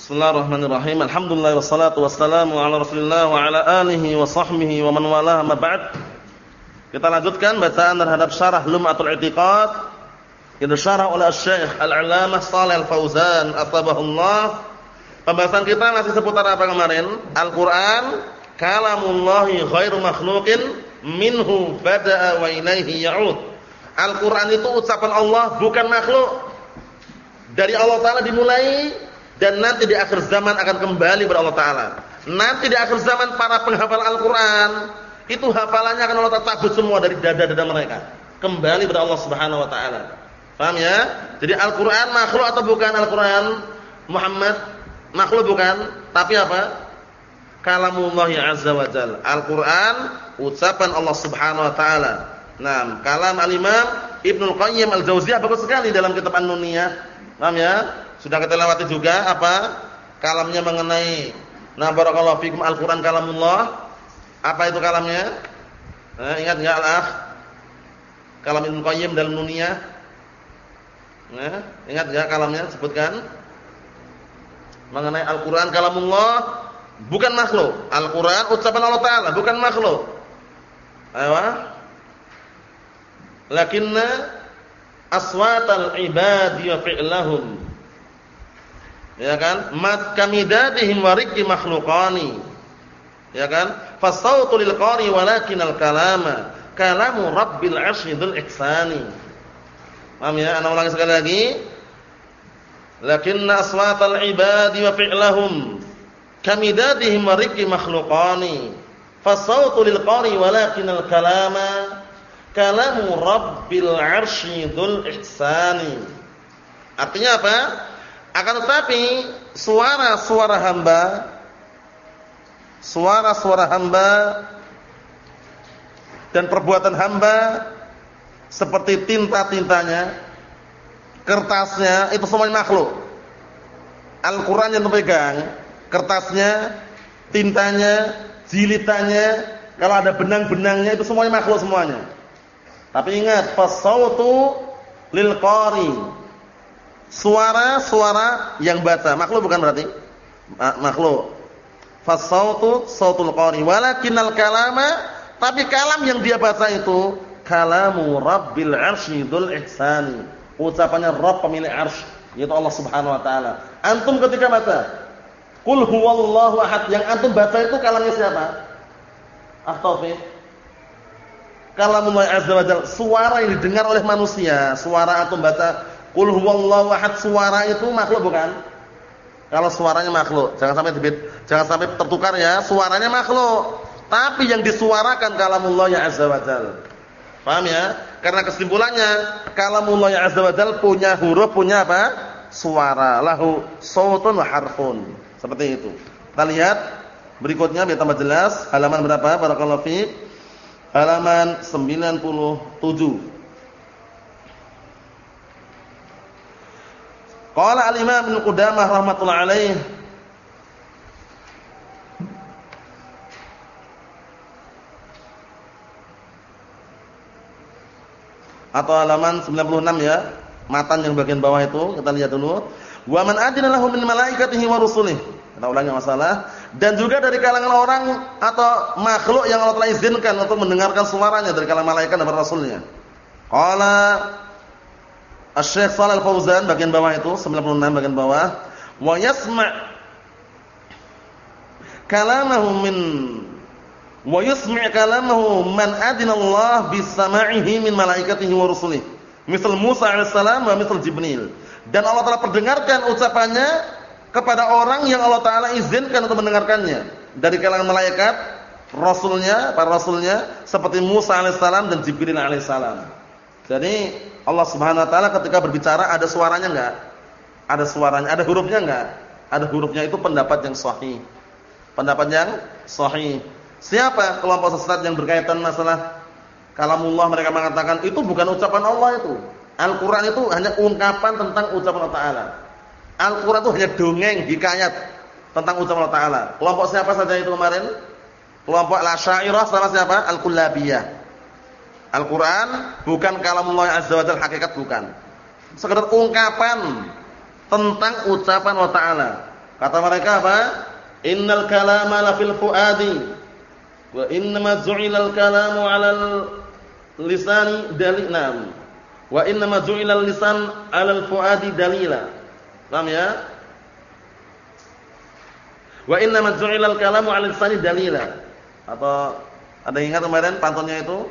Bismillahirrahmanirrahim. Alhamdulillah wassalatu wassalamu ala Rasulillah wa ala alihi wa sahbihi wa man walaha ma ba'd. Kita lanjutkan bacaan terhadap syarah Lum'atul I'tiqad yang disyarah oleh Syekh Al-'Allamah Shalih Al-Fauzan atabahullah. Pembahasan kita masih seputar apa kemarin? Al-Qur'an kalamullahi ghairu makhluqin minhu bada'a wa ilaihi ya'ud. Al-Qur'an itu ucapan Allah bukan makhluk. Dari Allah taala dimulai dan nanti di akhir zaman akan kembali kepada Allah taala. Nanti di akhir zaman para penghafal Al-Qur'an itu hafalannya akan Allah cabut semua dari dada-dada mereka, kembali kepada Allah Subhanahu wa taala. Paham ya? Jadi Al-Qur'an makhluk atau bukan Al-Qur'an? Muhammad makhluk bukan, tapi apa? Kalamullah azza wa jalla. Al-Qur'an ucapan Allah Subhanahu wa taala. Nah, kalam al-Imam Ibnu Qayyim Al-Jauziyah bagus sekali dalam kitab An-Nuniyah. Paham ya? Sudah kita lewati juga apa? Kalamnya mengenai Nah barakallahu fikum Al-Qur'an kalamullah. Apa itu kalamnya? Eh, ingat enggak Al-Akh? Kalam Ibnu Qayyim dalam Nuniyah. Nah, ingat enggak kalamnya? Sebutkan. Mengenai Al-Qur'an kalamullah bukan makhluk. Al-Qur'an ucapan Allah taala, bukan makhluk. Ayo. Lakinna aswatal ibadi wa ya kan? Mat kamidadihim wariki makhluqani. Ya kan? Fasautu lil walakin al kalama. Kalamu rabbil arsy dzul ihsani. Paham ya? Ana ulangi sekali lagi. Lakinna aswatal ibadi wa fi'lahum kamidadihim wariki makhluqani. Fasautu lil qari walakin al kalama. Kalamu rabbil arsy dzul artinya apa akan tetapi suara-suara hamba suara-suara hamba dan perbuatan hamba seperti tinta-tintanya, kertasnya itu semuanya makhluk. Al-Qur'an yang dipegang, kertasnya, tintanya, jilitannya, kalau ada benang-benangnya itu semuanya makhluk semuanya. Tapi ingat, fasautu lil qari Suara-suara yang baca, makhluk bukan berarti? Makhluk. Fasautu sautul qari, walakinnal kalama, tapi kalam yang dia baca itu kalamu Rabbil Arsy dzul ihsani. Ucapannya Rabb pemilik arsy, yaitu Allah Subhanahu wa taala. Antum ketika baca Qul huwallahu ahad, yang antum baca itu kalamnya siapa? Ah-Taufik. Kalamullah azza wa jalla, suara yang didengar oleh manusia, suara antum baca Qul huwallahu ahad suara itu makhluk bukan? Kalau suaranya makhluk, jangan sampai dibit, jangan sampai tertukar ya, suaranya makhluk. Tapi yang disuarakan kalamullah ya azza wajal. Paham ya? Karena kesimpulannya kalamullah ya azza wajal punya huruf, punya apa? Suara. Lahu sautun wa harfun. Seperti itu. Kita lihat berikutnya biar tambah jelas. Halaman berapa? Barakallahu fiik. Halaman 97. Qala al-Imam Ibnu Qudamah rahimatullah alaih atau halaman 96 ya. Matan yang bagian bawah itu kita lihat dulu. Wa man adina lahu min malaikatihi wa rusulih. Kita ulangi masalah. Dan juga dari kalangan orang atau makhluk yang Allah telah izinkan untuk mendengarkan suaranya dari kalangan malaikat dan rasulnya. Qala Asy-Syaikh Shalal Fauzan bagian bawah itu 96 bagian bawah. Wa yasma' kalamahu min wa yusmi' kalamahu man adina Allah bisama'ihi min malaikatihi wa rusulihi. Misal Musa alaihissalam wa misal Jibril. Dan Allah telah perdengarkan ucapannya kepada orang yang Allah taala izinkan untuk mendengarkannya. Dari kalangan malaikat rasulnya para rasulnya seperti Musa alaihissalam dan Jibril alaihissalam jadi Allah Subhanahu wa taala ketika berbicara ada suaranya enggak? Ada suaranya, ada hurufnya enggak? Ada hurufnya itu pendapat yang sahih. Pendapat yang sahih. Siapa kelompok sesat yang berkaitan masalah kalamullah mereka mengatakan itu bukan ucapan Allah itu. Al-Qur'an itu hanya ungkapan tentang ucapan Allah taala. Al-Qur'an itu hanya dongeng, hikayat tentang ucapan Allah taala. Kelompok siapa saja itu kemarin? Kelompok Asy'ariyah sama siapa? Al-Kullabiyah. Al-Quran bukan kalamullah azza wa jalla hakikat bukan. Sekedar ungkapan tentang ucapan Allah Ta'ala. Kata mereka apa? Innal kalama la fil fuadi wa innama ju'ilal kalamu 'alal lisani dalilna. Wa innama ju'ilal lisan 'alal fuadi dalila. Paham ya? Wa innama ju'ilal kalamu 'alal lisani dalila. Atau ada yang ingat kemarin pantunnya itu?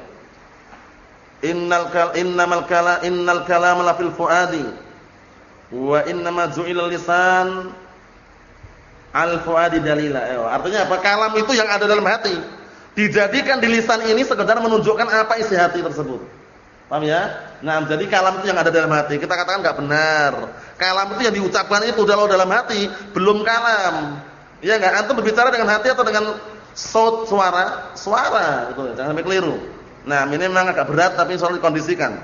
Innal kal innamal kala innal kalama la fil fuadi wa innama ju'ilal lisan al fuadi dalila. Artinya apa? Kalam itu yang ada dalam hati. Dijadikan di lisan ini sekedar menunjukkan apa isi hati tersebut. Paham ya? Nah, jadi kalam itu yang ada dalam hati. Kita katakan enggak benar. Kalam itu yang diucapkan itu kalau dalam hati belum kalam. Iya enggak? Antum berbicara dengan hati atau dengan suara? Suara gitu. Jangan sampai keliru. Nah, ini memang agak berat tapi selalu dikondisikan.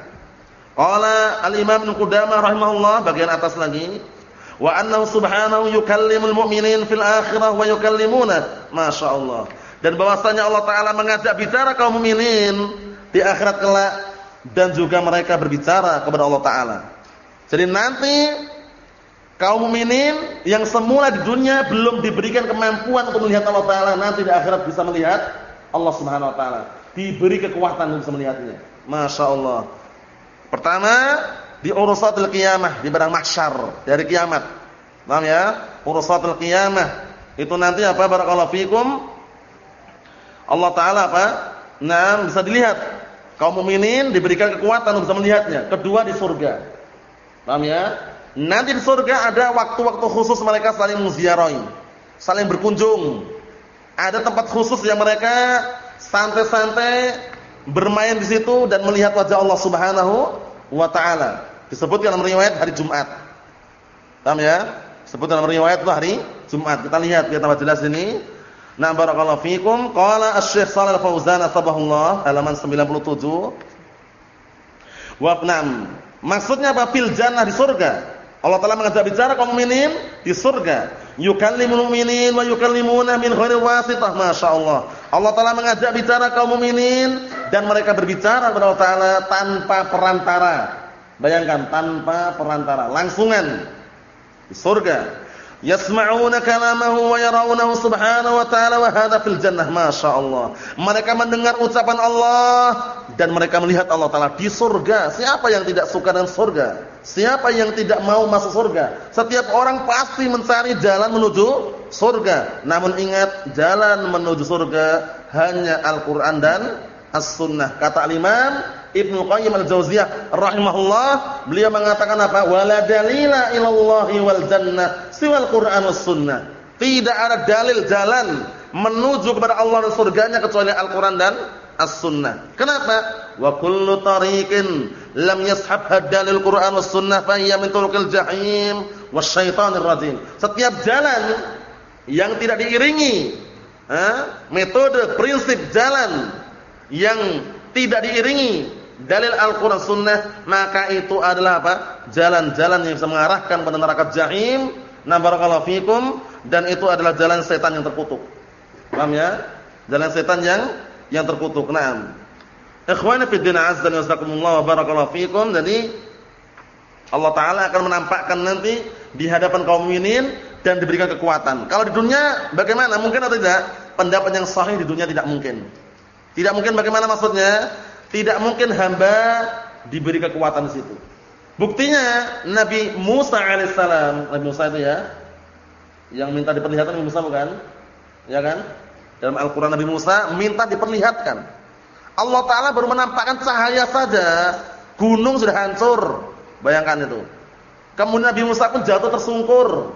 Qala al-Imam Ibnu Qudamah rahimahullah bagian atas lagi, wa annahu subhanahu yukallimul mu'minin fil akhirah wa yukallimuna. Masyaallah. Dan bahwasanya Allah taala mengajak bicara kaum mukminin di akhirat kelak dan juga mereka berbicara kepada Allah taala. Jadi nanti kaum mukminin yang semula di dunia belum diberikan kemampuan untuk melihat Allah taala nanti di akhirat bisa melihat Allah Subhanahu wa taala diberi kekuatan untuk melihatnya. Masya Allah. Pertama di urusatul qiyamah di barang mahsyar dari kiamat. Paham ya? Urusatul qiyamah itu nanti apa barakallahu fikum? Allah taala apa? Nah, bisa dilihat. Kaum mukminin diberikan kekuatan untuk bisa melihatnya. Kedua di surga. Paham ya? Nanti di surga ada waktu-waktu khusus mereka saling menziarahi, saling berkunjung. Ada tempat khusus yang mereka santai-santai bermain di situ dan melihat wajah Allah Subhanahu wa taala. Disebutkan dalam riwayat hari Jumat. Paham ya? Disebut dalam riwayat itu hari Jumat. Kita lihat biar tambah jelas ini. Nah, barakallahu fikum. Qala Asy-Syaikh Shalal Fauzan atsabahullah halaman 97. Wa. Maksudnya apa? Fil jannah di surga. Allah Taala mengajak bicara kaum mukminin di surga. Yukallimul mu'minin wa yukallimuna min ghairi wasitah. Masyaallah. Allah Taala mengajak bicara kaum mukminin dan mereka berbicara kepada Allah Taala tanpa perantara. Bayangkan tanpa perantara, langsungan di surga. Yasma'una kalamahu wa yarawnahu subhanahu wa ta'ala wa hadha fil jannah. Masya Allah. Mereka mendengar ucapan Allah dan mereka melihat Allah Ta'ala di surga. Siapa yang tidak suka dengan surga? Siapa yang tidak mau masuk surga? Setiap orang pasti mencari jalan menuju surga. Namun ingat, jalan menuju surga hanya Al-Quran dan As-Sunnah. Kata Al-Imam Ibnu Qayyim Al-Jauziyah rahimahullah, beliau mengatakan apa? Wala dalila ilallahi wal jannah siwal Qur'an was sunnah. Tidak ada dalil jalan menuju kepada Allah dan surganya kecuali Al-Qur'an dan As-Sunnah. Kenapa? Wa kullu tariqin lam yashab dalil Qur'an was sunnah fa hiya min turuqil jahim wasyaitonir rajim. Setiap jalan yang tidak diiringi ha? metode prinsip jalan yang tidak diiringi dalil Al-Qur'an sunnah maka itu adalah apa? jalan-jalan yang bisa mengarahkan pada neraka jahim. Na barakallahu fikum. Dan itu adalah jalan setan yang terkutuk. Paham ya? Jalan setan yang yang terkutuk. Na'am. Ikhwani fi din azza wa jazakumullah wa barakallahu fikum. Jadi Allah taala akan menampakkan nanti di hadapan kaum mukminin dan diberikan kekuatan. Kalau di dunia bagaimana? Mungkin atau tidak? Pendapat yang sahih di dunia tidak mungkin. Tidak mungkin bagaimana maksudnya tidak mungkin hamba diberi kekuatan di situ. Buktinya Nabi Musa alaihissalam, Nabi Musa itu ya, yang minta diperlihatkan Nabi Musa bukan? Ya kan? Dalam Al-Qur'an Nabi Musa minta diperlihatkan. Allah taala baru menampakkan cahaya saja, gunung sudah hancur. Bayangkan itu. Kemudian Nabi Musa pun jatuh tersungkur.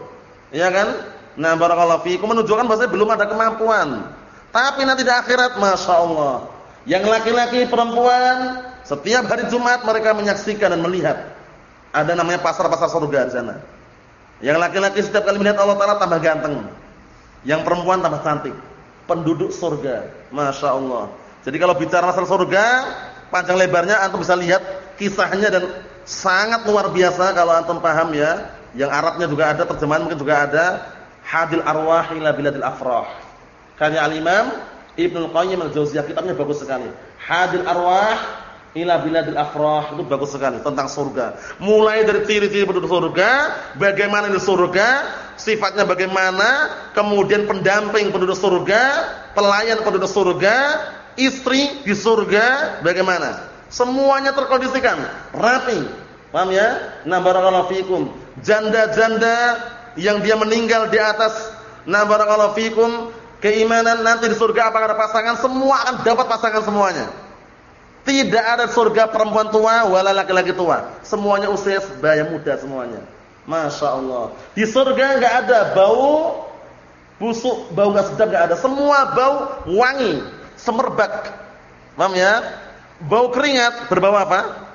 Ya kan? Nah, barakallahu fiikum menunjukkan bahwa belum ada kemampuan. Tapi nanti di akhirat Masya Allah yang laki-laki perempuan setiap hari Jumat mereka menyaksikan dan melihat. Ada namanya pasar-pasar surga di sana. Yang laki-laki setiap kali melihat Allah Taala tambah ganteng. Yang perempuan tambah cantik. Penduduk surga. Masya Allah. Jadi kalau bicara masalah surga, panjang lebarnya antum bisa lihat kisahnya dan sangat luar biasa kalau antum paham ya. Yang Arabnya juga ada, terjemahan mungkin juga ada. Hadil arwah ila biladil afrah. Karya al-Imam Ibnu Qayyim al-Jauziyah kitabnya bagus sekali. Hadil Arwah ila biladil afrah itu bagus sekali tentang surga. Mulai dari ciri-ciri penduduk surga, bagaimana di surga, sifatnya bagaimana, kemudian pendamping penduduk surga, pelayan penduduk surga, istri di surga bagaimana. Semuanya terkondisikan, rapi. Paham ya? Nah barakallahu fikum. Janda-janda yang dia meninggal di atas nah barakallahu fikum keimanan nanti di surga apakah ada pasangan? Semua akan dapat pasangan semuanya. Tidak ada surga perempuan tua wala laki-laki tua. Semuanya usia sebaya muda semuanya. Masya Allah. Di surga enggak ada bau busuk, bau enggak sedap enggak ada. Semua bau wangi, semerbak. Paham ya? Bau keringat berbau apa?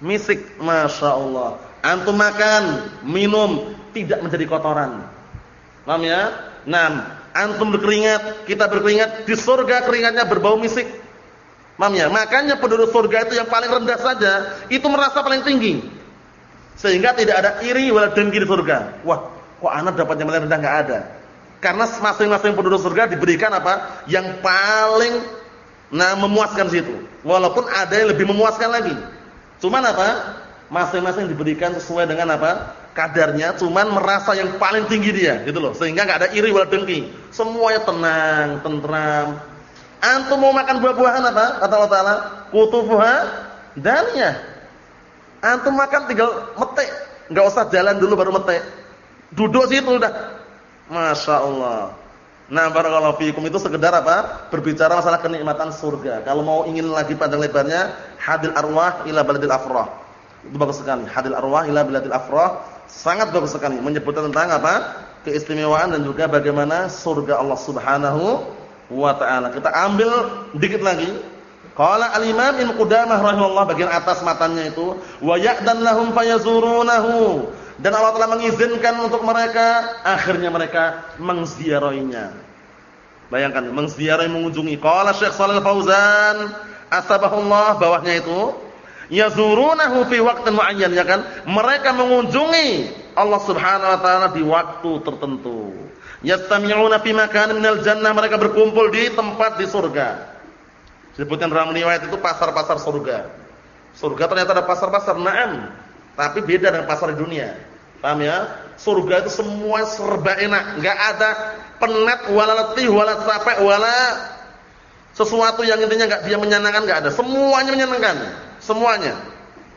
Misik. Masya Allah. Antum makan, minum tidak menjadi kotoran. Paham ya? Nah, antum berkeringat, kita berkeringat, di surga keringatnya berbau misik. Paham ya? Makanya penduduk surga itu yang paling rendah saja itu merasa paling tinggi. Sehingga tidak ada iri wala dengki di surga. Wah, kok anak dapatnya paling rendah enggak ada. Karena masing-masing penduduk surga diberikan apa? Yang paling nah memuaskan situ. Walaupun ada yang lebih memuaskan lagi. Cuman apa? Masing-masing diberikan sesuai dengan apa? Kadarnya, cuman merasa yang paling tinggi dia, gitu loh. Sehingga enggak ada iri wala dengki. Semuanya tenang, tentram, Antum mau makan buah-buahan apa? Kata Allah Taala, kutufuha daniyah. Antum makan tinggal metik, enggak usah jalan dulu baru metik. Duduk situ udah. Masya Allah. Nah, barakallahu fiikum itu sekedar apa? Berbicara masalah kenikmatan surga. Kalau mau ingin lagi panjang lebarnya, hadil arwah ila baladil afrah. Itu bagus sekali. Hadil arwah ila baladil afrah sangat bagus sekali menyebutkan tentang apa? keistimewaan dan juga bagaimana surga Allah Subhanahu wa taala. Kita ambil dikit lagi. Qala al-Imam Ibnu Qudamah rahimahullah bagian atas matanya itu, wa ya'dan lahum fayazurunahu. Dan Allah telah mengizinkan untuk mereka akhirnya mereka mengziarahinya. Bayangkan mengziarahi mengunjungi. Qala Syekh Shalal Fauzan asbahullah bawahnya itu yazurunahu fi waqtin muayyan ya kan? Mereka mengunjungi Allah Subhanahu wa taala di waktu tertentu. Yastami'una fi makanin minal jannah, mereka berkumpul di tempat di surga. Disebutkan dalam riwayat itu pasar-pasar surga. Surga ternyata ada pasar-pasar, na'am. Tapi beda dengan pasar di dunia. Paham ya? Surga itu semua serba enak, enggak ada penat wala letih wala capek wala sesuatu yang intinya enggak dia menyenangkan enggak ada. Semuanya menyenangkan. Semuanya.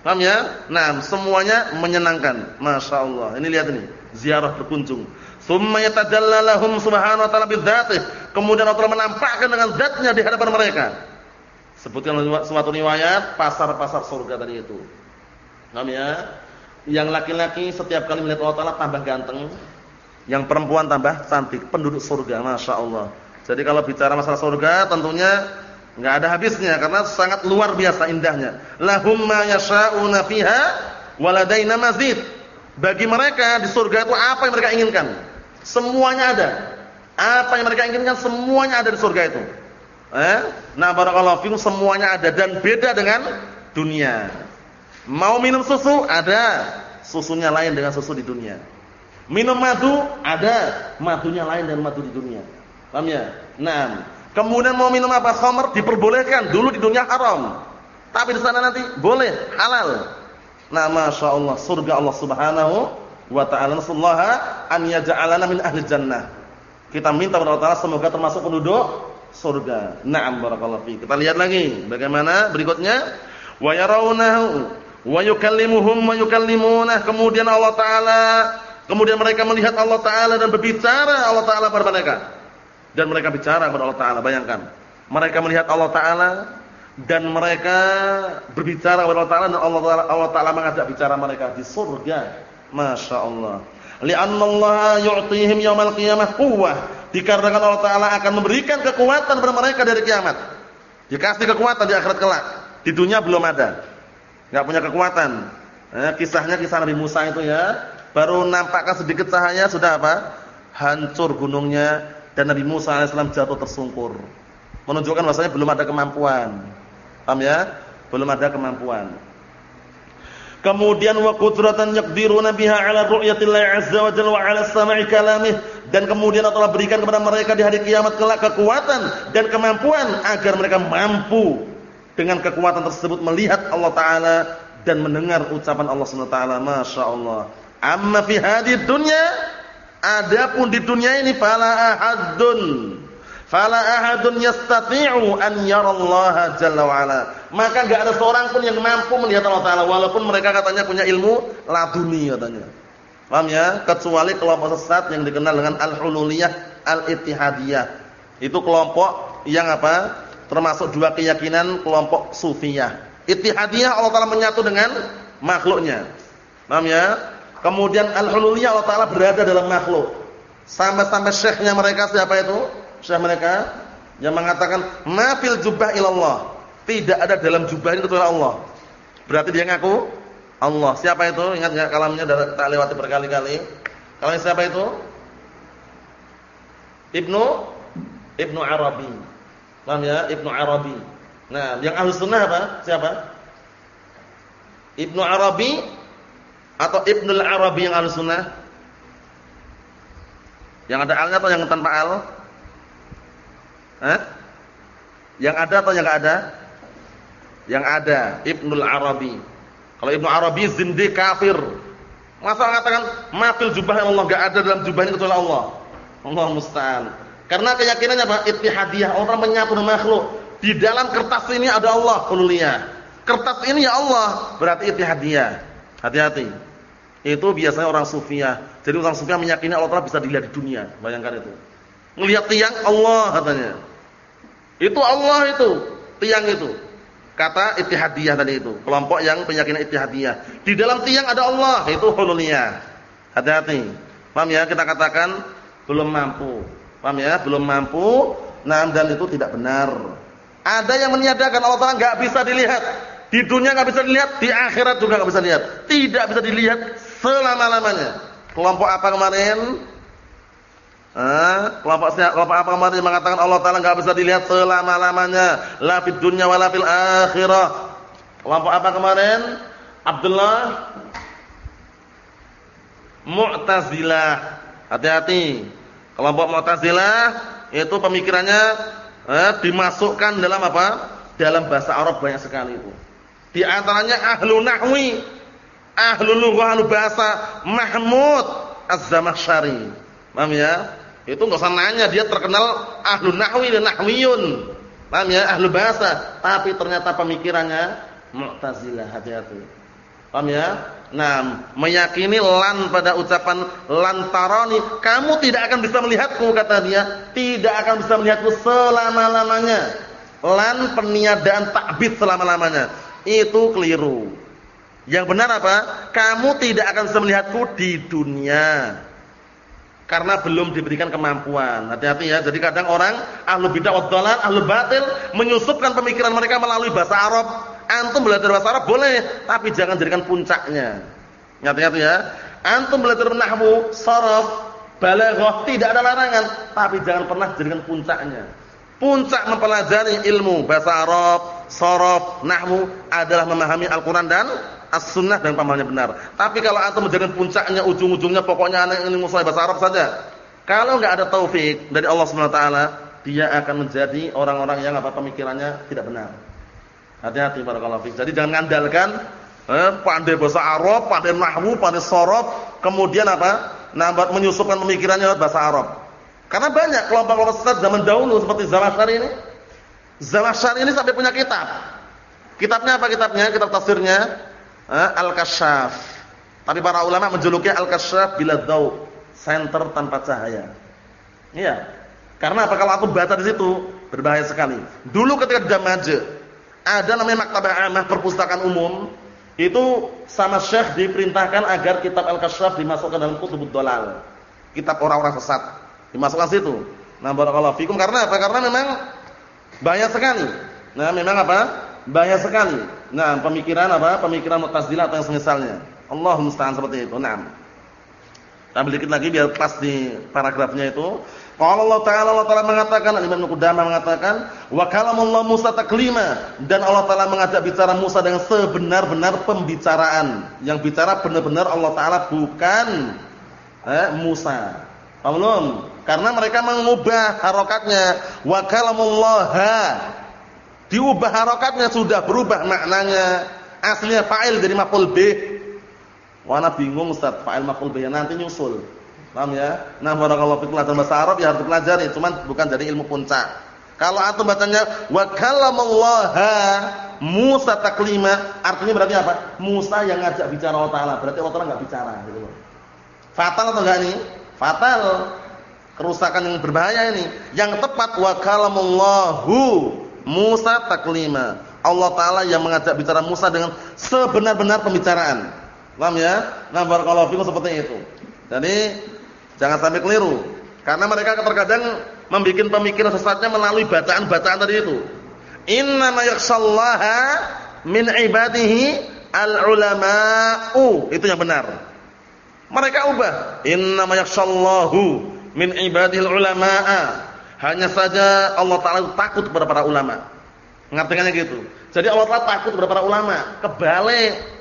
Paham ya? Nah, semuanya menyenangkan. Masya Allah. Ini lihat ini, ziarah berkunjung. Tsumma yatajalla lahum subhanahu wa ta'ala bidzatih. Kemudian Allah menampakkan dengan zatnya di hadapan mereka. Sebutkan suatu riwayat pasar-pasar surga tadi itu. Paham ya? Yang laki-laki setiap kali melihat Allah Taala tambah ganteng, yang perempuan tambah cantik, penduduk surga, masya Allah. Jadi kalau bicara masalah surga, tentunya nggak ada habisnya karena sangat luar biasa indahnya. Lahum ma yasha'una fiha waladaina mazid. Bagi mereka di surga itu apa yang mereka inginkan? Semuanya ada. Apa yang mereka inginkan semuanya ada di surga itu. Eh? Nah, barakallahu fikum semuanya ada dan beda dengan dunia. Mau minum susu? Ada. Susunya lain dengan susu di dunia. Minum madu? Ada. Madunya lain dengan madu di dunia. Paham ya? Nah, kemudian mau minum apa? Khamr diperbolehkan. Dulu di dunia haram. Tapi di sana nanti boleh, halal. Nah, Masya Allah, surga Allah Subhanahu wa ta'ala nasallaha an yaj'alana min ahli jannah. Kita minta kepada Allah semoga termasuk penduduk surga. Na'am barakallahu fi. Kita lihat lagi bagaimana berikutnya wa yarawnahu wa yukallimuhum wa yukallimunah. Kemudian Allah Taala kemudian mereka melihat Allah Taala dan berbicara Allah Taala kepada mereka. Dan mereka bicara kepada Allah Taala, bayangkan. Mereka melihat Allah Taala dan mereka berbicara kepada Allah Taala dan Allah Taala Allah mengajak bicara mereka di surga. Masya Allah. Lianna Allah yu'tihim yawmal qiyamah quwwah. Dikarenakan Allah Taala akan memberikan kekuatan kepada mereka dari kiamat. Dikasih kekuatan di akhirat kelak. Di dunia belum ada. Enggak punya kekuatan. Eh, kisahnya kisah Nabi Musa itu ya. Baru nampakkan sedikit cahaya sudah apa? Hancur gunungnya dan Nabi Musa AS jatuh tersungkur. Menunjukkan bahasanya belum ada kemampuan. Paham ya? Belum ada kemampuan. Kemudian wa qudratan yaqdiruna biha ala ru'yatillahi azza wa jalla wa ala sama'i kalamih dan kemudian Allah berikan kepada mereka di hari kiamat kelak kekuatan dan kemampuan agar mereka mampu dengan kekuatan tersebut melihat Allah taala dan mendengar ucapan Allah Subhanahu wa Allah. Amma fi hadhihi dunya adapun di dunia ini fala ahadun fala ahadun yastati'u an yarallaha jalla wa ala. Maka enggak ada seorang pun yang mampu melihat Allah taala walaupun mereka katanya punya ilmu laduni katanya. Paham ya? Kecuali kelompok sesat yang dikenal dengan al-hululiyah al-ittihadiyah. Itu kelompok yang apa? Termasuk dua keyakinan kelompok sufiyah. Ittihadiyah Allah Taala menyatu dengan makhluknya. Paham ya? Kemudian al-hululiyah Allah Taala berada dalam makhluk. Sampai-sampai syekhnya mereka siapa itu? Syekh mereka yang mengatakan mafil jubah ilallah. Tidak ada dalam jubah ini kecuali Allah. Berarti dia ngaku Allah. Siapa itu? Ingat enggak kalamnya kita lewati berkali-kali. Kalau siapa itu? Ibnu Ibnu Arabi. Paham ya? Ibnu Arabi. Nah, yang ahli sunnah apa? Siapa? Ibnu Arabi atau Ibnu Arabi yang ahli sunnah? Yang ada alnya atau yang tanpa al? Hah? Yang ada atau yang enggak ada? Yang ada, Ibnu Arabi. Kalau Ibnu Arabi zindi kafir. Masa mengatakan mafil jubah Allah enggak ada dalam jubah ini kecuali Allah. Allah musta'an. Karena keyakinannya apa? Ittihadiyah, orang menyatu dengan makhluk. Di dalam kertas ini ada Allah, ululia. Kertas ini ya Allah, berarti ittihadiyah. Hati-hati. Itu biasanya orang sufiyah. Jadi orang sufiyah meyakini Allah Taala bisa dilihat di dunia. Bayangkan itu. Melihat tiang Allah katanya. Itu Allah itu, tiang itu. Kata ittihadiyah tadi itu, kelompok yang penyakit ittihadiyah. Di dalam tiang ada Allah, itu hululiyah. Hati-hati. Paham ya? Kita katakan belum mampu. Paham ya? Belum mampu. Nah, dan itu tidak benar. Ada yang meniadakan Allah Taala enggak bisa dilihat. Di dunia enggak bisa dilihat, di akhirat juga enggak bisa dilihat. Tidak bisa dilihat selama-lamanya. Kelompok apa kemarin? Ah, kelompok kelompok apa kemarin mengatakan Allah taala enggak bisa dilihat selama-lamanya, la fid dunya wala fil akhirah. Kelompok apa kemarin? Abdullah Mu'tazilah. Hati-hati. Kelompok Mu'tazilah itu pemikirannya eh, dimasukkan dalam apa? Dalam bahasa Arab banyak sekali itu. Di antaranya ahlu nahwi, ahlu lughah, ahlu bahasa Mahmud Az-Zamakhsyari. Paham ya? Itu enggak usah nanya, dia terkenal ahlu nahwi dan nahwiyun. Paham ya? Ahlu bahasa, tapi ternyata pemikirannya Mu'tazilah, hati-hati. Paham ya? Nah, meyakini lan pada ucapan lantarani, kamu tidak akan bisa melihatku kata dia, tidak akan bisa melihatku selama-lamanya. Lan peniadaan takbid selama-lamanya. Itu keliru. Yang benar apa? Kamu tidak akan bisa melihatku di dunia karena belum diberikan kemampuan. Hati-hati ya. Jadi kadang orang ahlu bidah wad dhalal, ahlu batil menyusupkan pemikiran mereka melalui bahasa Arab. Antum belajar bahasa Arab boleh, tapi jangan jadikan puncaknya. Hati-hati ya. Antum belajar nahwu, sharaf, balaghah tidak ada larangan, tapi jangan pernah jadikan puncaknya. Puncak mempelajari ilmu bahasa Arab, sharaf, nahwu adalah memahami Al-Qur'an dan as-sunnah dan pemahamannya benar. Tapi kalau antum menjadikan puncaknya ujung-ujungnya pokoknya anak ini musuh bahasa Arab saja. Kalau enggak ada taufik dari Allah taala, dia akan menjadi orang-orang yang apa pemikirannya tidak benar. Hati-hati para kalafik. Jadi jangan ngandalkan eh, pandai bahasa Arab, pandai nahwu, pandai sorab, kemudian apa? Nambat menyusupkan pemikirannya lewat bahasa Arab. Karena banyak kelompok-kelompok sesat zaman dahulu seperti Zamakhsyari ini. Zamakhsyari ini sampai punya kitab. Kitabnya apa kitabnya? Kitab tafsirnya eh, Al-Kasyaf. Tapi para ulama menjulukinya Al-Kasyaf bila dzau, center tanpa cahaya. Iya. Karena apa kalau aku baca di situ berbahaya sekali. Dulu ketika di Damaje ada namanya maktabah amah perpustakaan umum, itu sama Syekh diperintahkan agar kitab Al-Kasyaf dimasukkan dalam kutubud dolal. Kitab orang-orang sesat dimasukkan situ. Nah, barakallahu fikum karena apa? Karena memang bahaya sekali. Nah, memang apa? Bahaya sekali. Nah, pemikiran apa? Pemikiran Mu'tazilah atau yang semisalnya. Allah musta'an seperti itu. Naam. Ambil dikit lagi biar pas di paragrafnya itu. Kalau Allah Ta'ala Allah Ta'ala mengatakan Imam Qudamah mengatakan wa kalamullah Musa taklima dan Allah Ta'ala mengajak bicara Musa dengan sebenar-benar pembicaraan. Yang bicara benar-benar Allah Ta'ala bukan eh, Musa. Paham Karena mereka mengubah harokatnya wa kalamullah diubah harokatnya sudah berubah maknanya. Aslinya fa'il dari maf'ul bih. Wana bingung Ustaz, fa'il maf'ul bih nanti nyusul. Paham ya? Nah, barakallahu fikum pelajaran bahasa Arab ya harus dipelajari, cuman bukan dari ilmu puncak. Kalau antum bacanya wa kallamallaha Musa taklima, artinya berarti apa? Musa yang ngajak bicara Allah Taala, berarti Allah Taala enggak bicara gitu loh. Fatal atau enggak nih? Fatal. Kerusakan yang berbahaya ini. Yang tepat wa kallamallahu Musa taklima. Allah Taala yang mengajak bicara Musa dengan sebenar-benar pembicaraan. Paham ya? Nah, barakallahu fikum seperti itu. Jadi jangan sampai keliru. Karena mereka terkadang membuat pemikiran sesatnya melalui bacaan-bacaan tadi itu. Inna ma yakhshallaha min ibadihi al-ulama'u. Itu yang benar. Mereka ubah. Inna ma yakhshallahu min ibadihi al-ulama'a. Hanya saja Allah Taala takut kepada para ulama. Ngartinya gitu. Jadi Allah Taala takut kepada para ulama. Kebalik.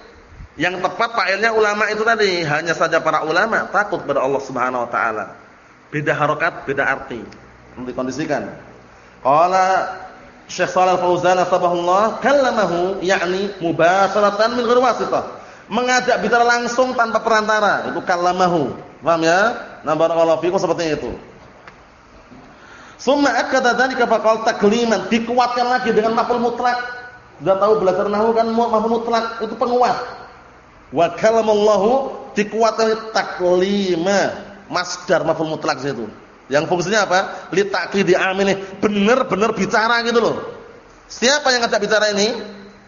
Yang tepat fa'ilnya ulama itu tadi, hanya saja para ulama takut kepada Allah Subhanahu wa taala. Beda harokat, beda arti. Nanti kondisikan. Qala Syekh Shalal Fauzan sabahullah kallamahu yakni mubasharatan min ghairi wasithah. Mengajak bicara langsung tanpa perantara, itu kallamahu. Paham ya? Nah barakallahu fikum seperti itu. Summa akada dzalika faqal takliman, dikuatkan lagi dengan maf'ul mutlak. Sudah tahu belajar nahwu kan maf'ul mutlak itu penguat. Wa kalamallahu dikuatkan taklima, masdar maf'ul mutlak itu. Yang fungsinya apa? Li ta'kidi amilih, benar-benar bicara gitu loh. Siapa yang ngajak bicara ini?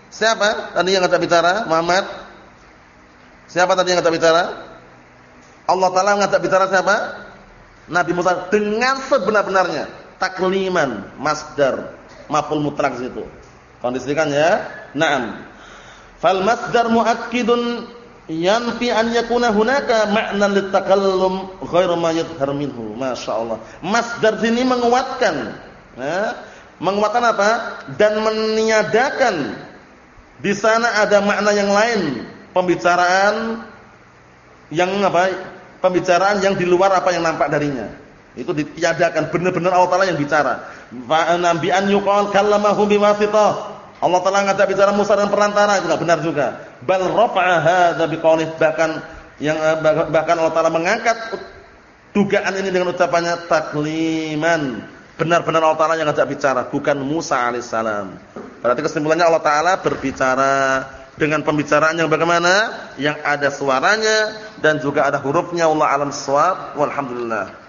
Siapa tadi yang ngajak bicara? Muhammad. Siapa tadi yang ngajak bicara? Allah taala ngajak bicara siapa? Nabi Musa dengan sebenar-benarnya. Takliman, masdar, maf'ul mutlak situ. Kondisikan ya. Naam. Fal masdar muakkidun yanfi an yakuna hunaka ma'nan litakallum ghairu ma yadhhar minhu masyaallah masdar sini menguatkan ya, menguatkan apa dan meniadakan di sana ada makna yang lain pembicaraan yang apa pembicaraan yang di luar apa yang nampak darinya itu ditiadakan benar-benar Allah taala yang bicara fa nabi an yuqal kallamahu biwasithah Allah telah ngajak bicara Musa dengan perantara itu enggak benar juga. Bal rafa'a hadza biqaulih bahkan yang eh, bahkan Allah taala mengangkat dugaan ini dengan ucapannya takliman. Benar-benar Allah taala yang ngajak bicara, bukan Musa alaihissalam. Berarti kesimpulannya Allah taala berbicara dengan pembicaraan yang bagaimana? Yang ada suaranya dan juga ada hurufnya Allah alam shawab. Walhamdulillah.